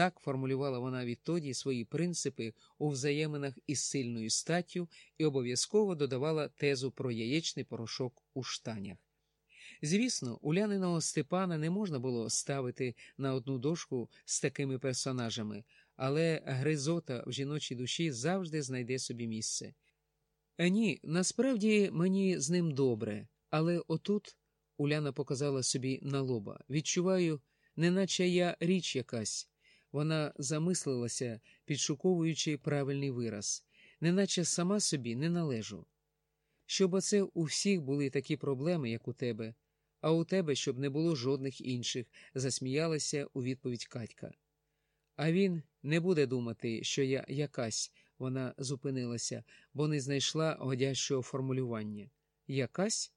Так формулювала вона відтоді свої принципи у взаєминах із сильною статтю і обов'язково додавала тезу про яєчний порошок у штанях. Звісно, уляниного Степана не можна було ставити на одну дошку з такими персонажами, але гризота в жіночій душі завжди знайде собі місце. Е, ні, насправді мені з ним добре, але отут Уляна показала собі на лоба. Відчуваю, неначе я річ якась. Вона замислилася, підшуковуючи правильний вираз, неначе сама собі не належу. Щоб оце у всіх були такі проблеми, як у тебе, а у тебе, щоб не було жодних інших, засміялася у відповідь Катька. А він не буде думати, що я якась, вона зупинилася, бо не знайшла годящого формулювання. Якась?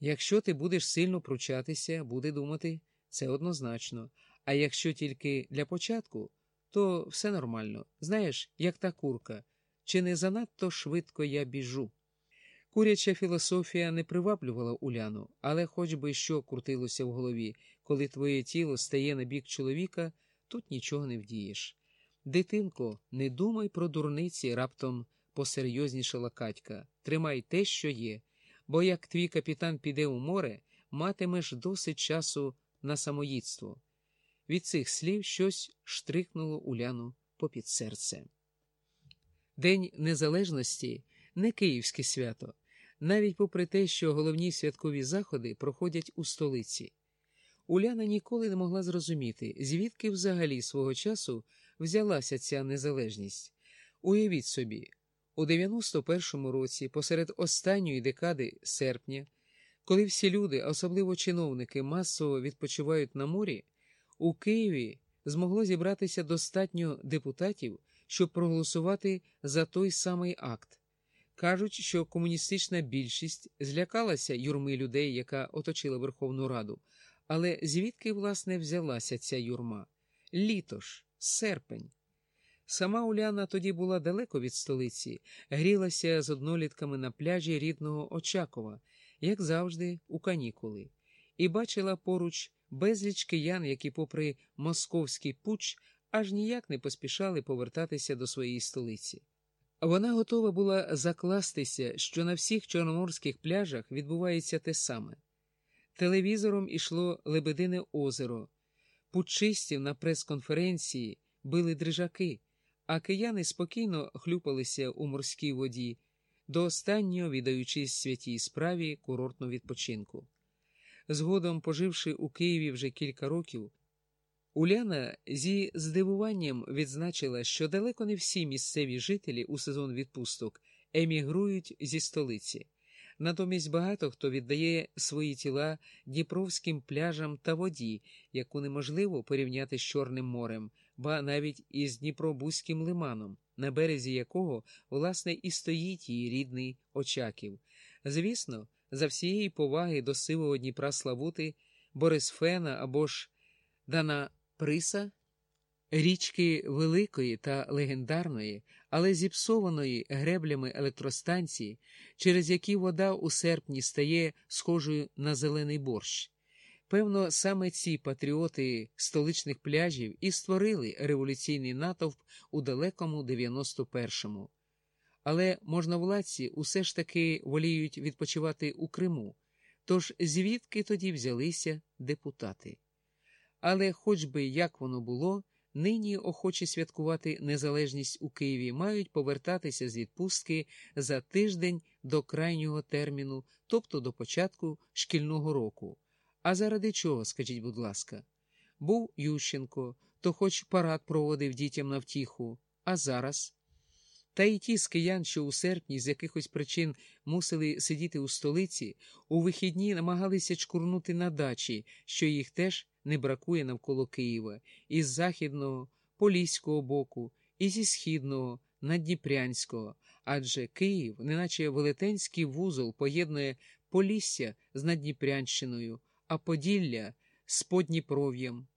Якщо ти будеш сильно пручатися, буде думати, це однозначно. А якщо тільки для початку, то все нормально. Знаєш, як та курка, чи не занадто швидко я біжу. Куряча філософія не приваблювала Уляну, але хоч би що крутилося в голові, коли твоє тіло стає на бік чоловіка, тут нічого не вдієш. Дитинко, не думай про дурниці, раптом посерйознішала Катька. Тримай те, що є, бо як твій капітан піде у море, матимеш досить часу на самоїдство. Від цих слів щось штрикнуло Уляну попід серце. День Незалежності не київське свято, навіть попри те, що головні святкові заходи проходять у столиці. Уляна ніколи не могла зрозуміти, звідки взагалі свого часу взялася ця незалежність. Уявіть собі, у 91-му році, посеред останньої декади серпня, коли всі люди, особливо чиновники, масово відпочивають на морі, у Києві змогло зібратися достатньо депутатів, щоб проголосувати за той самий акт. Кажуть, що комуністична більшість злякалася юрми людей, яка оточила Верховну Раду. Але звідки, власне, взялася ця юрма? Літо ж, серпень. Сама Уляна тоді була далеко від столиці, грілася з однолітками на пляжі рідного Очакова, як завжди, у канікули, і бачила поруч безліч киян, які, попри московський пуч, аж ніяк не поспішали повертатися до своєї столиці. Вона готова була закластися, що на всіх чорноморських пляжах відбувається те саме. Телевізором ішло Лебедине озеро, путчистів на прес-конференції били дрижаки, а кияни спокійно хлюпалися у морській воді, до останнього віддаючись святій справі курортного відпочинку. Згодом, поживши у Києві вже кілька років, Уляна зі здивуванням відзначила, що далеко не всі місцеві жителі у сезон відпусток емігрують зі столиці. Натомість багато хто віддає свої тіла дніпровським пляжам та воді, яку неможливо порівняти з Чорним морем, ба навіть із Дніпробузьким лиманом, на березі якого, власне, і стоїть її рідний Очаків. Звісно, за всієї поваги до сивого Дніпра Славути, Борисфена або ж Дана Приса. Річки великої та легендарної, але зіпсованої греблями електростанції, через які вода у серпні стає схожою на зелений борщ. Певно, саме ці патріоти столичних пляжів і створили революційний натовп у далекому 91-му. Але можновладці усе ж таки воліють відпочивати у Криму. Тож звідки тоді взялися депутати? Але, хоч би як воно було, нині охочі святкувати незалежність у Києві мають повертатися з відпустки за тиждень до крайнього терміну, тобто до початку шкільного року. А заради чого, скажіть, будь ласка, був Ющенко, то хоч парад проводив дітям на втіху, а зараз. Та й ті з киян, що у серпні з якихось причин мусили сидіти у столиці, у вихідні намагалися чкурнути на дачі, що їх теж не бракує навколо Києва, із західного, поліського боку, і зі східного, надніпрянського, адже Київ, неначе велетенський вузол, поєднує Полісся з Надніпрянщиною, а Поділля з Подніпров'ям.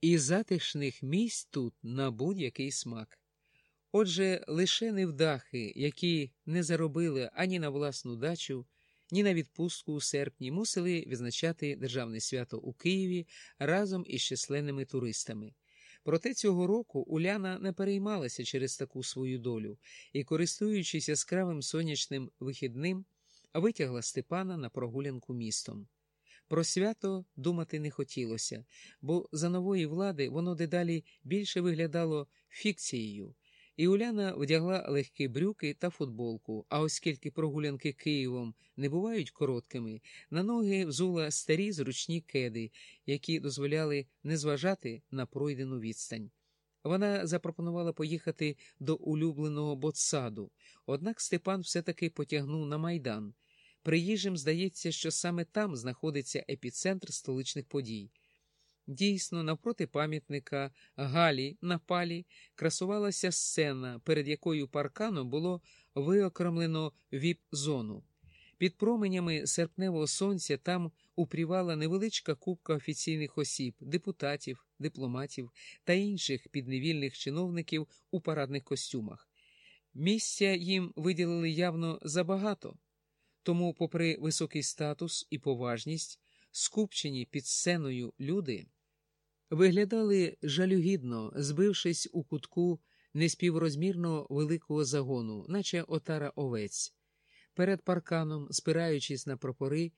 І затишних місць тут на будь-який смак. Отже, лише невдахи, які не заробили ані на власну дачу, ні на відпустку у серпні, мусили відзначати державне свято у Києві разом із численними туристами. Проте цього року Уляна не переймалася через таку свою долю і, користуючись яскравим сонячним вихідним, витягла Степана на прогулянку містом. Про свято думати не хотілося, бо за нової влади воно дедалі більше виглядало фікцією, і Уляна вдягла легкі брюки та футболку. А оскільки прогулянки Києвом не бувають короткими, на ноги взула старі зручні кеди, які дозволяли не зважати на пройдену відстань. Вона запропонувала поїхати до улюбленого ботсаду, однак Степан все-таки потягнув на майдан. Приїжджим здається, що саме там знаходиться епіцентр столичних подій. Дійсно, навпроти пам'ятника Галі на палі красувалася сцена, перед якою парканом було виокремлено віп-зону. Під променями серпневого сонця там упрівала невеличка купка офіційних осіб, депутатів, дипломатів та інших підневільних чиновників у парадних костюмах. Місця їм виділили явно забагато. Тому, попри високий статус і поважність, скупчені під сценою люди виглядали жалюгідно, збившись у кутку неспіврозмірно великого загону, наче отара овець. Перед парканом, спираючись на прапори,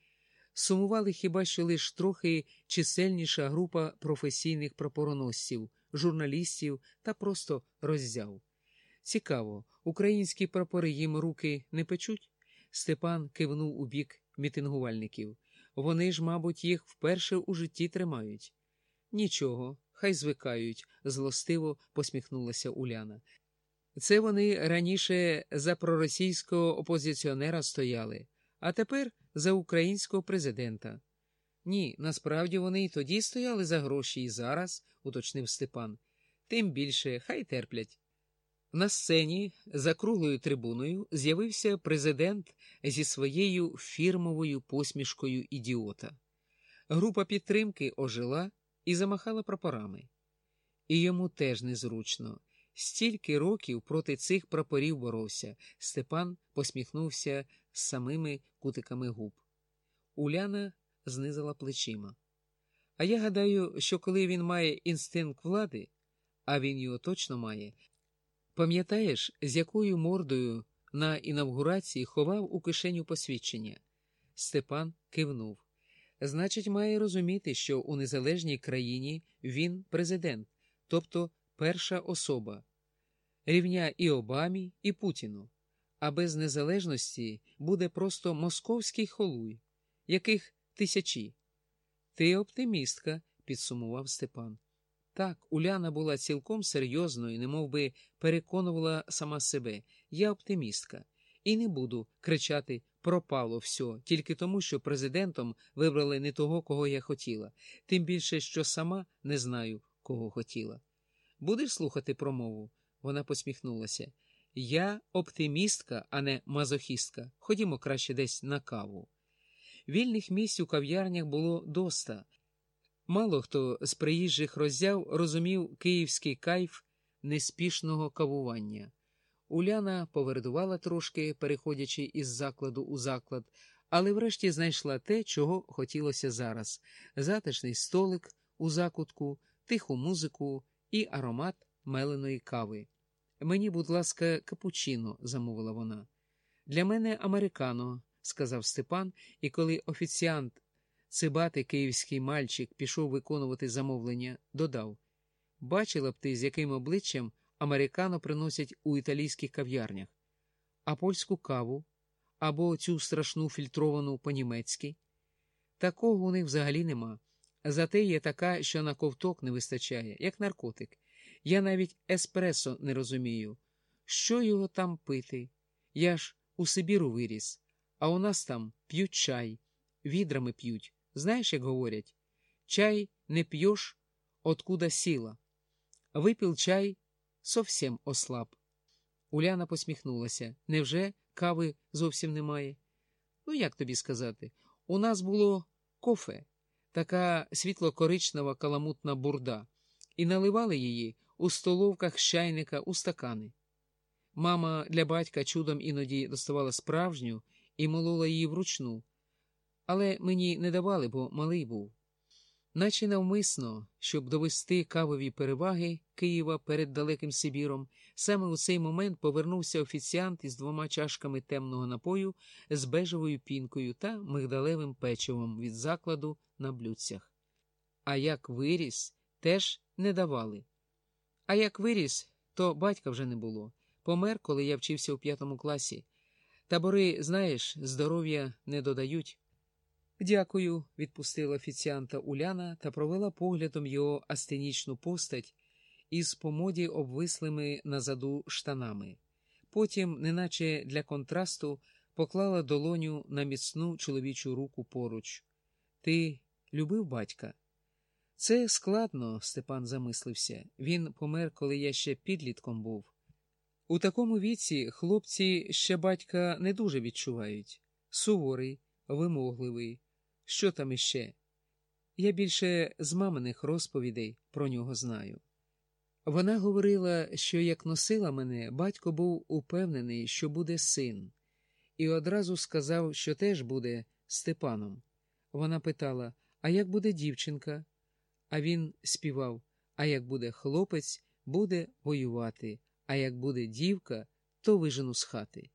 сумували хіба що лиш трохи чисельніша група професійних прапороносців, журналістів та просто роззяв. Цікаво, українські прапори їм руки не печуть? Степан кивнув у бік мітингувальників. Вони ж, мабуть, їх вперше у житті тримають. Нічого, хай звикають, злостиво посміхнулася Уляна. Це вони раніше за проросійського опозиціонера стояли, а тепер за українського президента. Ні, насправді вони і тоді стояли за гроші, і зараз, уточнив Степан. Тим більше, хай терплять. На сцені за круглою трибуною з'явився президент зі своєю фірмовою посмішкою ідіота. Група підтримки ожила і замахала прапорами. І йому теж незручно. Стільки років проти цих прапорів боровся. Степан посміхнувся з самими кутиками губ. Уляна знизила плечима. А я гадаю, що коли він має інстинкт влади, а він його точно має. Пам'ятаєш, з якою мордою на інавгурації ховав у кишеню посвідчення? Степан кивнув. Значить, має розуміти, що у незалежній країні він президент, тобто перша особа, рівня і Обамі, і Путіну. А без незалежності буде просто московський холуй, яких тисячі. Ти оптимістка, підсумував Степан. Так, Уляна була цілком серйозною, немов би переконувала сама себе. Я оптимістка, і не буду кричати пропало все, тільки тому, що президентом вибрали не того, кого я хотіла, тим більше, що сама не знаю, кого хотіла. Будеш слухати промову? Вона посміхнулася. Я оптимістка, а не мазохістка. Ходімо краще десь на каву. Вільних місць у кав'ярнях було доста. Мало хто з приїжджих роззяв розумів київський кайф неспішного кавування. Уляна повердувала трошки, переходячи із закладу у заклад, але врешті знайшла те, чого хотілося зараз затишний столик у закутку, тиху музику і аромат меленої кави. Мені, будь ласка, капучино, замовила вона. Для мене американо, сказав Степан, і коли офіціант Цибатий київський мальчик пішов виконувати замовлення, додав Бачила б ти, з яким обличчям американо приносять у італійських кав'ярнях, а польську каву або цю страшну фільтровану по-німецьки. Такого у них взагалі нема. Зате є така, що на ковток не вистачає, як наркотик. Я навіть еспресо не розумію. Що його там пити? Я ж у Сибіру виріс, а у нас там п'ють чай, відрами п'ють. Знаєш, як говорять, чай не п'єш, откуда сила. Випив чай, совсем ослаб. Уляна посміхнулася. Невже кави зовсім немає? Ну, як тобі сказати? У нас було кофе, така світло-коричнева каламутна бурда, і наливали її у столовках чайника у стакани. Мама для батька чудом іноді доставала справжню і молола її вручну але мені не давали, бо малий був. наче навмисно, щоб довести кавові переваги Києва перед далеким Сибіром, саме у цей момент повернувся офіціант із двома чашками темного напою з бежевою пінкою та мигдалевим печивом від закладу на блюдцях. А як виріс, теж не давали. А як виріс, то батька вже не було. Помер, коли я вчився у п'ятому класі. Табори, знаєш, здоров'я не додають. Дякую, відпустила офіціанта Уляна та провела поглядом його астенічну постать із помоді обвислими назаду штанами. Потім, неначе для контрасту, поклала долоню на міцну чоловічу руку поруч. Ти любив батька? Це складно, Степан замислився. Він помер, коли я ще підлітком був. У такому віці хлопці ще батька не дуже відчувають. Суворий, вимогливий. Що там іще? Я більше з маминих розповідей про нього знаю. Вона говорила, що як носила мене, батько був упевнений, що буде син, і одразу сказав, що теж буде Степаном. Вона питала, а як буде дівчинка? А він співав: А як буде хлопець, буде воювати, а як буде дівка, то вижену з хати.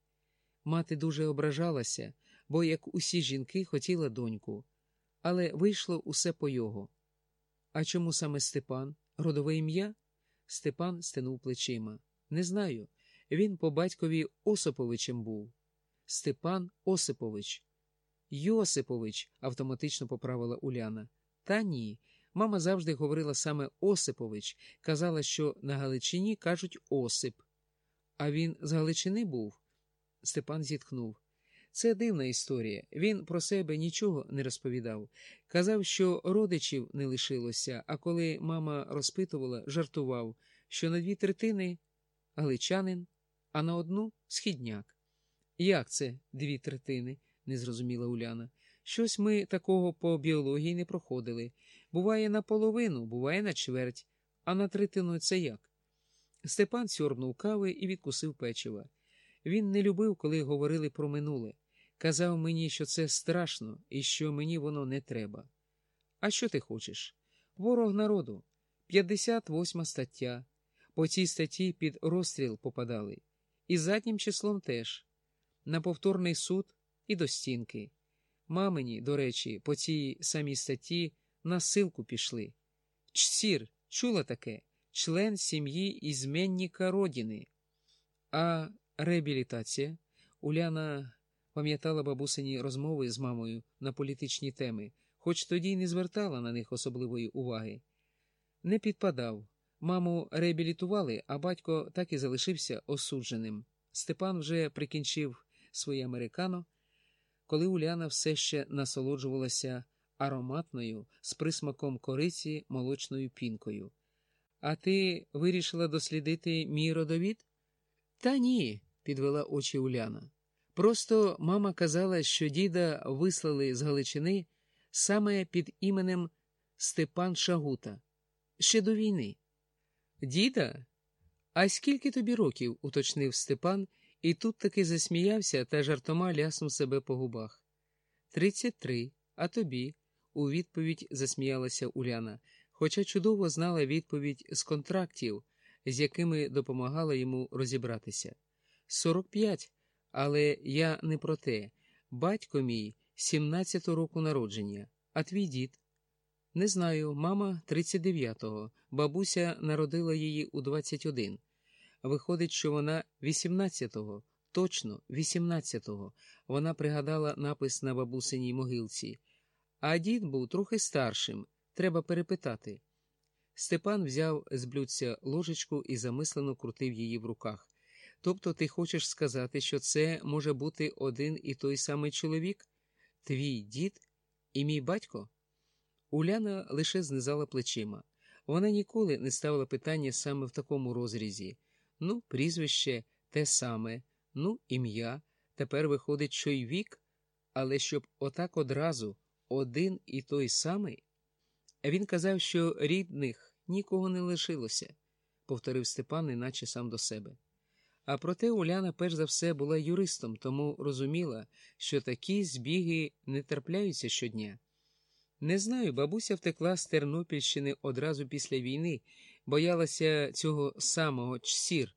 Мати дуже ображалася, бо, як усі жінки, хотіла доньку, але вийшло усе по його. А чому саме Степан? Родове ім'я? Степан стенув плечима. Не знаю. Він по батькові Осиповичем був. Степан Осипович. Йосипович, автоматично поправила Уляна. Та ні. Мама завжди говорила саме Осипович, казала, що на Галичині кажуть Осип. А він з Галичини був? Степан зітхнув. Це дивна історія. Він про себе нічого не розповідав. Казав, що родичів не лишилося, а коли мама розпитувала, жартував, що на дві третини галичанин, а на одну східняк. Як це дві третини? не зрозуміла Уляна. Щось ми такого по біології не проходили. Буває наполовину, буває на чверть, а на третину це як? Степан сьорбнув кави і відкусив печива. Він не любив, коли говорили про минуле. Казав мені, що це страшно і що мені воно не треба. А що ти хочеш? Ворог народу, 58 стаття. По цій статті під розстріл попадали. І заднім числом теж. На повторний суд і до стінки. Мамині, до речі, по цій самій статті на силку пішли. Чсір, чула таке, член сім'ї ізменника родини. А реабілітація Уляна пам'ятала бабусині розмови з мамою на політичні теми, хоч тоді й не звертала на них особливої уваги. Не підпадав. Маму реабілітували, а батько так і залишився осудженим. Степан вже прикінчив своє американо, коли Уляна все ще насолоджувалася ароматною з присмаком кориці молочною пінкою. А ти вирішила дослідити мій родовід? Та ні, підвела очі Уляна. Просто мама казала, що діда вислали з Галичини саме під іменем Степан Шагута ще до війни. Діда? А скільки тобі років? уточнив Степан, і тут таки засміявся та жартома ляснув себе по губах. Тридцять три, а тобі? у відповідь засміялася Уляна, хоча чудово знала відповідь з контрактів, з якими допомагала йому розібратися. Сорок п'ять, але я не про те. Батько мій сімнадцятого року народження, а твій дід. Не знаю, мама 39-го, бабуся народила її у 21. Виходить, що вона 18-го, точно 18-го. Вона пригадала напис на бабусиній могилці. А дід був трохи старшим, треба перепитати. Степан взяв з блюдця ложечку і замислено крутив її в руках. Тобто ти хочеш сказати, що це може бути один і той самий чоловік? Твій дід і мій батько? Уляна лише знизала плечима. Вона ніколи не ставила питання саме в такому розрізі. Ну, прізвище те саме, ну, ім'я. Тепер виходить, що й вік, але щоб отак одразу один і той самий. Він казав, що рідних нікого не лишилося, повторив Степан, іначе сам до себе. А проте Уляна перш за все була юристом, тому розуміла, що такі збіги не трапляються щодня. Не знаю, бабуся втекла з Тернопільщини одразу після війни, боялася цього самого чсір,